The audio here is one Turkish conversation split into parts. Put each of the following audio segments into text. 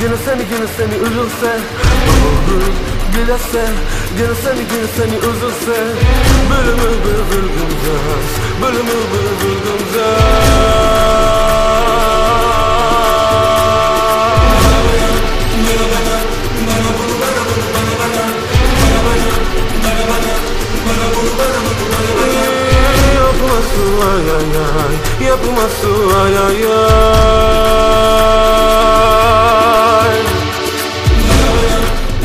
Gene seni gene seni üzülse. Olur gülerse Gene seni gene seni üzülse. Bölümü bir vurgunacağız Bölümü vurgunacağız Yapmasın ay ay ay. Yapmasın ay ay ay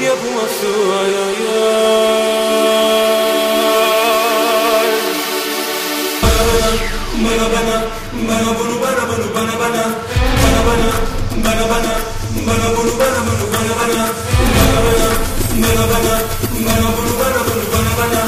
ay Bana bana bana bunu bana bunu bana bana bana bana bana bana bunu bana bunu bana bana bana bana bana bunu bana bunu bana bana